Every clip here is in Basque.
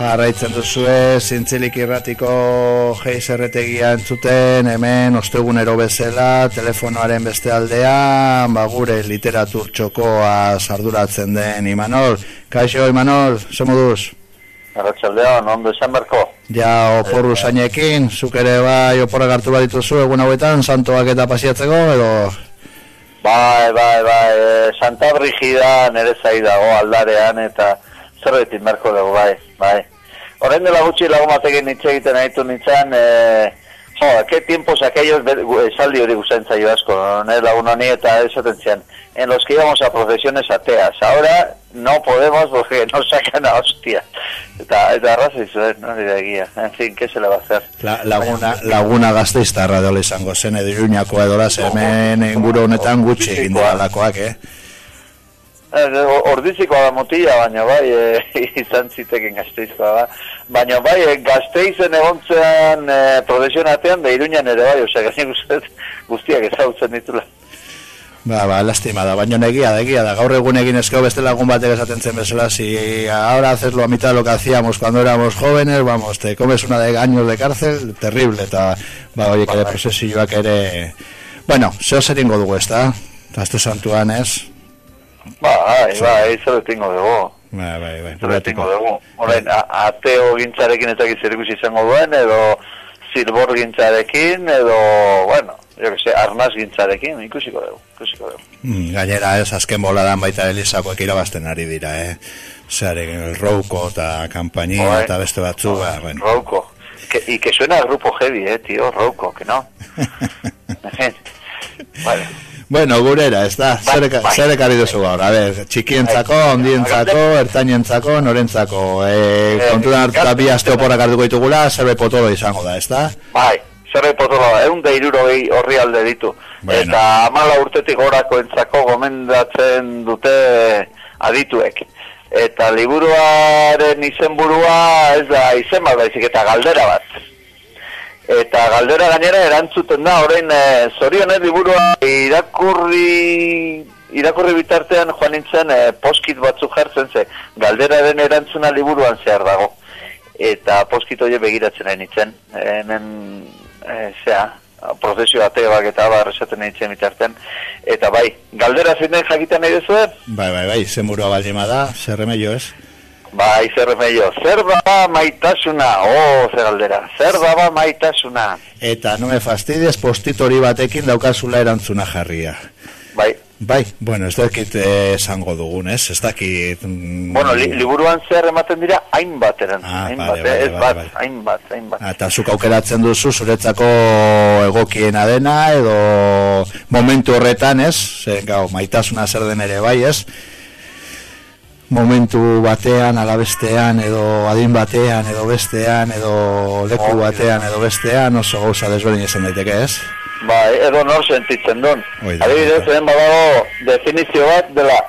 Jarraitzen duzue, zintzilik irratiko geiz erretegia entzuten, hemen ostegunero bezala, telefonoaren beste aldean, ba gure literatur txokoa sarduratzen den Imanol. Kaixo, Imanol, zemuduz? Arratxaldean, ondo esan berko. Ja, oporru zainekin, zuk ere bai oporra gartu bat dituzu egun hauetan, santoak eta pasiatzeko, edo... Bai, bai, bai, e, Santa Brigida nere zaidago aldarean eta zerbetin berko dugu, bai, bai. Horren dela gutxi lagun batekin hitz egiten nahitu nintzen, e, jo, ke tiempos aquellos esaldi hori guzen zaio asko, no? lagun honi eta esaten zian, en los que íbamos a profesiones ateas, ahora no podemos porque nos sacan a hostia. Eta, eta arraza izuen, no, nire egia, en fin, ¿qué se le va a hacer? La, laguna, laguna gazteiztarra dola izango zen, edo iruñako edo hemen inguru honetan gutxi egin dira lakoak, eh? Eh, ordizikoa da motila, baina bai, e, izan ziteken gazteizkoa da. Baina bai, e, gazteizen egontzean e, profesionatean, da iruñan ere bai, osea, gazi guztiak, guztiak ezautzen ditula. Ba, ba, lastima da, baina negia da, egia da, gaur egun egin eskeo beste lagun batek esaten zen bezala, si ahora haces lo a mitad lo que hacíamos cuando éramos jóvenes, vamos, te comes una de años de cárcel, terrible, eta, ba, oie, kere prosesioak ere, bueno, zeo zer ingo dugu, ez da? Santuan, ez? Bai, bai, eso lo tengo dugu. Bai, bai, bai. Zer tengo dugu. Horen, ateo gintzarekin ez dakiz zer ikusi izango duen, edo zilbor gintzarekin, edo, bueno, jo que se, arnaz gintzarekin, ikusiko dugu, ikusiko dugu. Mm, gainera ez, azken boladan baita Elisakoek irabazten ari dira, eh? Zearen, el rouko eta kampaini Bai. eta beste batzu, ba, bueno. Rouco. Que, y que suena a grupo heavy, eh, tío, Rouco, que no. vale. Bueno, gurera, ez da, Bai, zer, bai. zer ekarri duzu gaur, a ber, txikientzako, Bai. ondientzako, ertainentzako, norentzako, e, Eh, kontudan hartuta gat- bi aste oporak hartuko ditugula, zerbe potolo izango da, ez da? Bai, zer potolo egun da irurogei horri alde ditu. Bueno. Eta amala urtetik gorako entzako gomendatzen dute adituek. Eta liburuaren izenburua ez da izen bat baizik eta galdera bat. Eta galdera gainera erantzuten da, orain e, zorionez liburua irakurri irakurri bitartean joan nintzen e, poskit batzuk jartzen ze galderaren erantzuna liburuan zehar dago eta poskito hori begiratzen nahi nintzen. Hemen, e, zea, prozesio ateoak eta abar esaten nintzen bitartean. Eta bai, galdera zein den nahi duzu Bai, bai, bai, zemurua baldima da, zer remeio ez? Bai, zer remeio. Zer daba maitasuna? Oh, zer galdera. Zer daba maitasuna? Eta no me fastidies postitori batekin daukazula erantzuna jarria. Bai, Bai, bueno, ez dakit eh, esango dugun, ez? Ez dakit... mm, bueno, li, liburuan zer ematen dira hainbat eran. Ah, hainbat, bale, eh, bale, ez bale, bat, hainbat, hainbat. Eta zuk aukeratzen duzu zuretzako egokiena dena edo momentu horretan, ez? Gau, maitasuna zer den ere bai, ez? Momentu batean, alabestean, edo adin batean, edo bestean, edo leku batean, edo bestean, oso gauza desberdin izan daiteke, ez? Bai, edo nor sentitzen duen. Adibidez, hemen badago definizio bat dela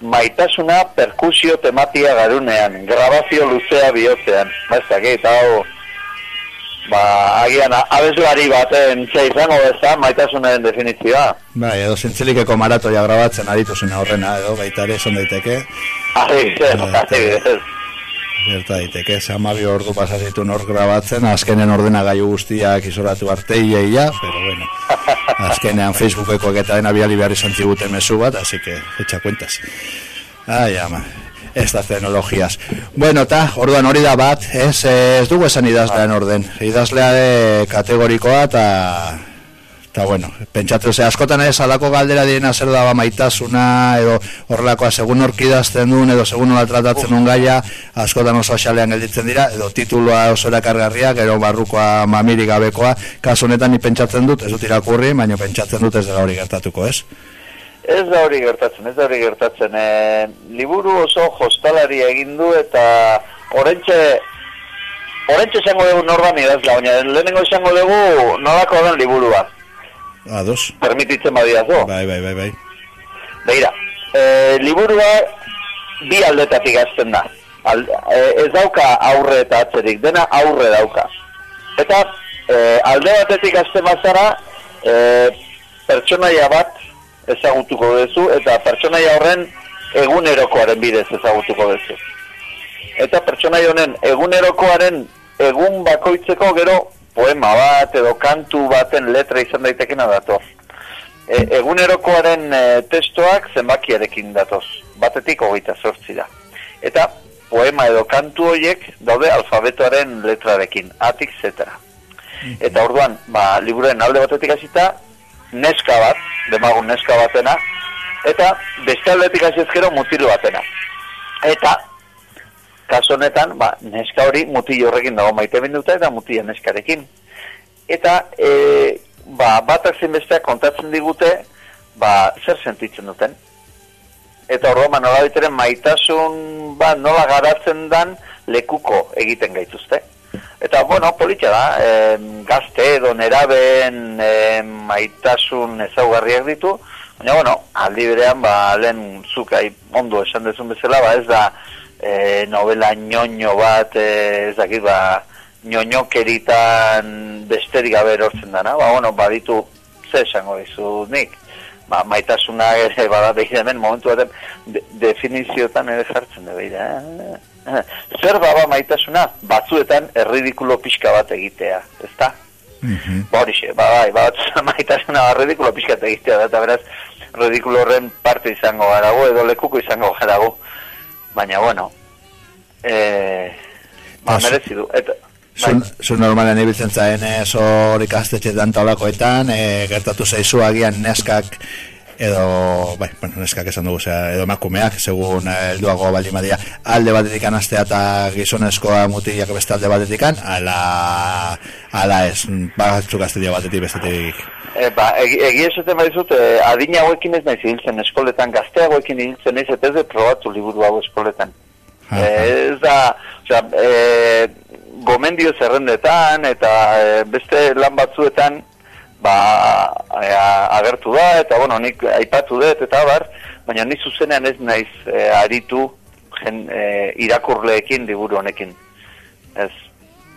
maitasuna perkusio tematia garunean, grabazio luzea bihotzean. Ba, ez dakit, hau, ba, agian abeslari baten txe izango bezan maitasunaren definizioa. Bai, edo zintzilikeko maratoia grabatzen aritu zen horrena, edo baita ere esan daiteke. Adibidez, Bai, adibidez. Gerta daiteke, ze amabi ordu pasazitu nor grabatzen, azkenen ordenagailu guztiak izoratu arte iaia, pero bueno, azkenean Facebookeko eta dena biali behar izan ziguten mezu bat, así que, echa cuentas. Ai, ama, estas tecnologías. Bueno, eta, orduan hori da bat, ez, eh, ez dugu esan idazlean orden, idazlea de kategorikoa, eta Eta bueno, pentsatu ze askotan ez alako galdera direna zer daba maitasuna edo horrelakoa segun orkidazten duen edo segun nola tratatzen duen gaia askotan oso xalean gelditzen dira edo tituloa oso erakargarria gero barrukoa mamiri gabekoa. Kasu honetan ni pentsatzen dut ez dut irakurri baina pentsatzen dut ez dela hori gertatuko ez Ez da hori gertatzen, ez da hori gertatzen. E, liburu oso jostalari egin du eta orentxe orentxe esango dugu norban idazla, baina lehenengo esango dugu nolako den liburua. ados Permititzen badiazu. bai bai bai bai Begira, e, liburua bi aldetatik azten da. Al, e, ez dauka aurre eta atzerik, dena aurre dauka. Eta e, alde batetik azten bazara, e, pertsonaia bat ezagutuko duzu, eta pertsonaia horren egunerokoaren bidez ezagutuko duzu. Eta pertsonai honen egunerokoaren egun bakoitzeko gero poema bat edo kantu baten letra izan daitekena datoz. E, egunerokoaren e, testoak zenbakiarekin datoz, batetik hogeita sortzi da. Eta poema edo kantu horiek daude alfabetoaren letrarekin, atik zetera. Eta orduan, ba, liburen alde batetik hasita neska bat, demagun neska batena, eta beste aldetik hasizkero mutilu batena. Eta, kaso honetan, ba, neska hori mutil horrekin dago maite binduta eta mutila neskarekin. Eta, e, ba, batak zinbesteak kontatzen digute, ba, zer sentitzen duten. Eta orduan, ba, nola maitasun, ba, nola garatzen dan lekuko egiten gaituzte. Eta, bueno, politxa da, e, gazte edo neraben e, maitasun ezaugarriak ditu, baina, bueno, aldi berean, ba, lehen zukai ondo esan dezun bezala, ba, ez da e, novela ñoño bat, e, ez dakit, ba, ñoño keritan besterik gabe erortzen dana, ba, bueno, baditu, ze esango dizu nik, ba, maitasuna ere, bada, behir hemen, momentu baten, de, definiziotan ere jartzen da, behir, eh? zer baba maitasuna batzuetan erridikulo pixka bat egitea, ezta? Mm -hmm. Ba ba bai, ba maitasuna erridikulo pixka bat egitea, eta beraz, ridikulo horren parte izango garago, edo lekuko izango garago, baina bueno, e, ba, merezi du, eta, Zun, bai. zun normalen ibiltzen zaen ez hor ikastetxetan taulakoetan, e, gertatu zaizu agian neskak edo, bai, bueno, neskak esan dugu, zera, edo makumeak, segun eh, helduago baldin badia, alde batetik anastea eta gizonezkoa mutilak beste alde batetik ala, ala ez, batzuk aztedia batetik bestetik. E, ba, egi, esaten badizut, e, adina hauekin ez nahi ziltzen eskoletan, gaztea hauekin hiltzen ez, eta ez de probatu liburu hau eskoletan. E, ez da, oza, e, gomendio zerrendetan, eta e, beste lan batzuetan, ba, agertu da, eta bueno, nik aipatu dut, eta bar, baina ni zuzenean ez naiz e, aritu jen, e, irakurleekin diburu honekin. Ez,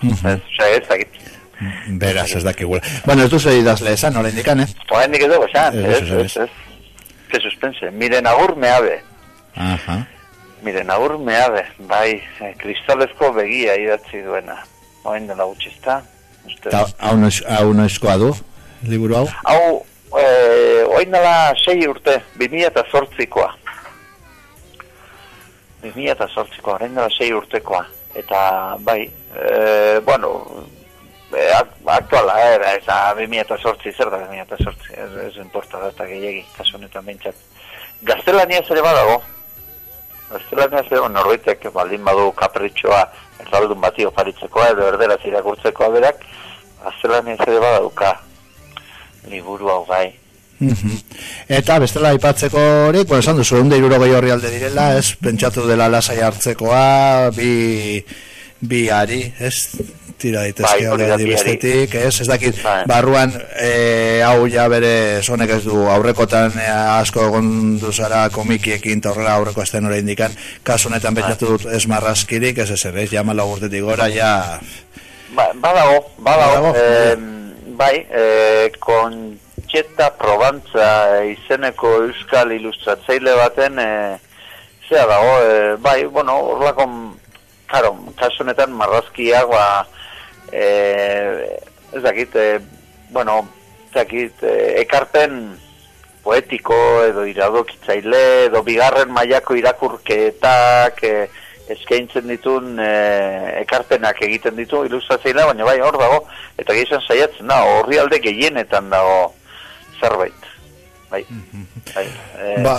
ez, ez, ez, ez, Beraz, ez daki gula. Bueno, ez duzu idazle esan, hori indikan, eh? Hora indik edo, esan, ez, ez, ez. Que suspense. Miren agur meabe. Aha. Miren agur meabe. Bai, eh, kristalezko begia idatzi duena. Oen dela gutxizta. Hau noizkoa du? liburu hau? Hau, e, oin dela sei urte, 2000 eta zortzikoa. 2000 eta zortzikoa, oin dela sei urtekoa. Eta, bai, e, bueno, e, aktuala, era, ez da, 2000 eta zortzi, zer da 2000 eta zortzi, ez, ez importa da, eta gehiagi, kasu honetan. Gaztelania ere badago, Gaztelania ere, norbaitek baldin badu kapritxoa, erraldun bati oparitzekoa, edo erderaz irakurtzekoa berak, Gaztelania ere badaduka, liburu hau gai. Mhm. Eta bestela aipatzeko hori, bueno, esan duzu, egun deiruro gehi horri alde direla, ez, pentsatu dela lasai hartzekoa, bi, bi ari, ez, tira daitezke bai, hori bestetik, ez, ez dakit, bai. barruan, e, hau ja bere, zonek ez du, aurrekotan e, asko egon duzara komikiekin, torrela aurreko esten hori indikan, kasunetan bai. pentsatu dut ez marraskirik, ez ez, ez, ja malo gurtetik gora, ja... Ba, badago, badago, badago? bai, e, kontxeta probantza izeneko euskal ilustratzeile baten, e, zea dago, e, bai, bueno, orlako, karo, kasunetan marrazkiak, ba, e, ez dakit, e, bueno, ez dakit, e, ekarpen poetiko edo iradokitzaile, edo bigarren mailako irakurketak, e, eskaintzen ditun e, ekarpenak egiten ditu ilustrazioa, baina bai hor dago, eta gizan saiatzen da, horri alde gehienetan dago zerbait. Bai. bai. E, ba.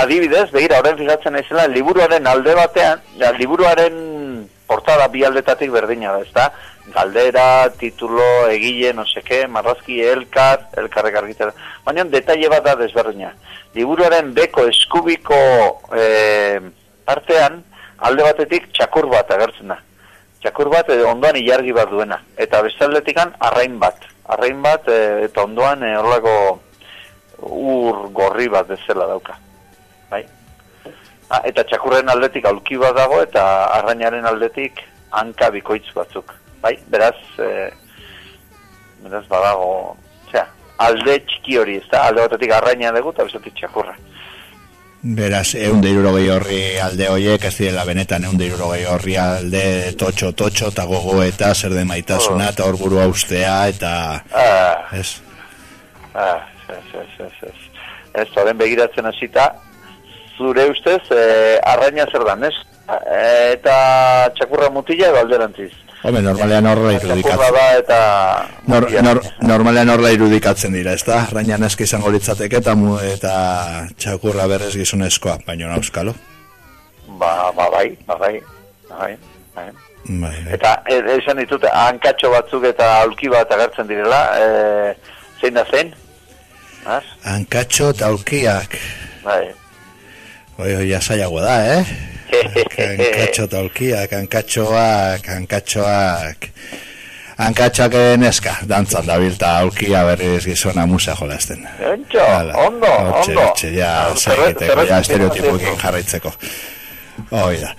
Adibidez, begira, horren fijatzen ezela, liburuaren alde batean, ja, liburuaren portada bi aldetatik berdina da, ezta? Galdera, titulo, egile, no seke, marrazki, elkar, elkarrek argitera. Baina detaile bat da desberdina. Liburuaren beko eskubiko e, partean, alde batetik txakur bat agertzen da. Txakur bat edo ondoan ilargi bat duena. Eta bestaldetikan arrain bat. Arrain bat e, eta ondoan e, horrelako ur gorri bat bezala dauka. Bai? Ah, eta txakurren aldetik aulki bat dago eta arrainaren aldetik hanka bikoitz batzuk. Bai? Beraz, e, beraz badago, zera, alde txiki hori, ez da? Alde batetik arraina dugu eta bestetik txakurra. Beraz, egun da irurogei horri alde hoiek, ez direla benetan egun da irurogei horri alde totxo-totxo, eta gogo eta zer de maitasuna, eta hor burua ustea, eta... Ah, Ez, ah, ez, ez, ez, ez. Ez, begiratzen hasita, zure ustez, eh, arraina zer dan, ez? Eta txakurra mutila edo alderantziz. Home, normalean horrela irudikatzen. da eta... Nor, nor, normalean horrela irudikatzen dira, ez da? Raina neski izango litzateke eta, mu, eta txakurra berrez gizonezkoa, baino nauskalo. Ba, ba, bai, ba, bai, ba, bai, bai. Bai, bai. Eta e, esan ditut, hankatxo batzuk eta aulki bat agertzen direla, e, zein da zein? Az? Hankatxo eta aulkiak. Bai. Oi, oi, asaiago da, eh? Hankatxo eta aulkiak, hankatxoak, hankatxoak... Hankatxoak neska, dantzan dabilta aulkia berriz gizona musa jolazten. Entxo, ondo, hortxe, ondo. hortxe, ja, Ah, zaiteko, ja, estereotipoekin jarraitzeko. Hoi da.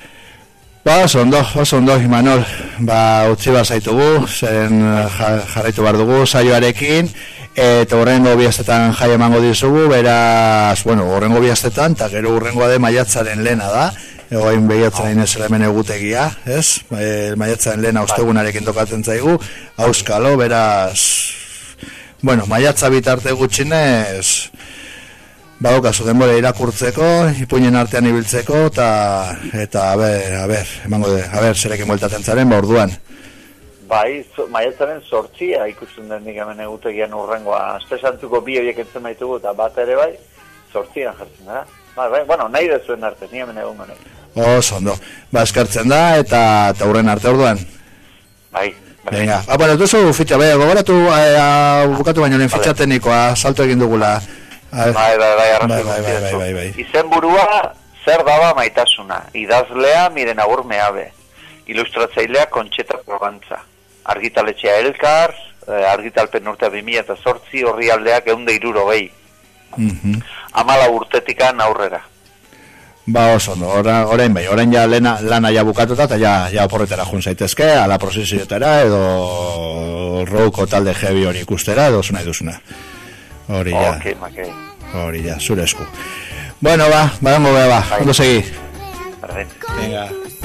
Ba, oso ondo, oso ondo, Imanol. Ba, utzi bat zaitugu, zen ja, jarraitu behar dugu saioarekin, eta horrengo biaztetan jai emango dizugu, beraz, bueno, horrengo biaztetan, eta gero horrengoa de maiatzaren lehena da, egoain behiatzen hain ez hemen egutegia, ez? E, maiatzaren lehena ostegunarekin tokatzen zaigu, auskalo, beraz, bueno, maiatza bitarte gutxinez, Badokazu denbora irakurtzeko, ipuinen artean ibiltzeko, eta, eta, a ber, a ber, emango de, a ber, zerekin bueltatzen zaren, ba, orduan. Bai, zo, maiatzaren sortzia ikusten den nik hemen egutegian urrengoa. Aste santuko bi horiek entzen baitugu eta bat ere bai, sortzian jartzen da. Bai, bai, bueno, nahi dezuen arte, ni hemen egun honek. Oso ondo. Ba, eskartzen da, eta, eta urren arte orduan. Bai, bai. Venga, ah, bueno, duzu fitxa, bai, gogoratu, eh, ah, bukatu baino lehen fitxa teknikoa, salto egin dugula. A, Bai, bai, bai, arrazoi Bai, bai, bai, bai, bai. Izenburua, zer daba maitasuna. Idazlea, miren agur meabe. Ilustratzailea, kontxeta probantza. Argitaletxea elkar, eh, argitalpen urtea 2000 eta sortzi, horri aldeak eunde iruro gehi. mhm. Amala urtetikan aurrera. Ba, oso ondo, ora, orain bai, orain ja lena, lana ja bukatuta, eta ja, ja oporretara jun zaitezke, ala prosesiotara, edo rouko talde heavy hori ikustera, edo zuna eduzuna. Hori ja. Hori ja, zure esku. Bueno, ba, badango bea, ba, ondo segi. Venga. Senza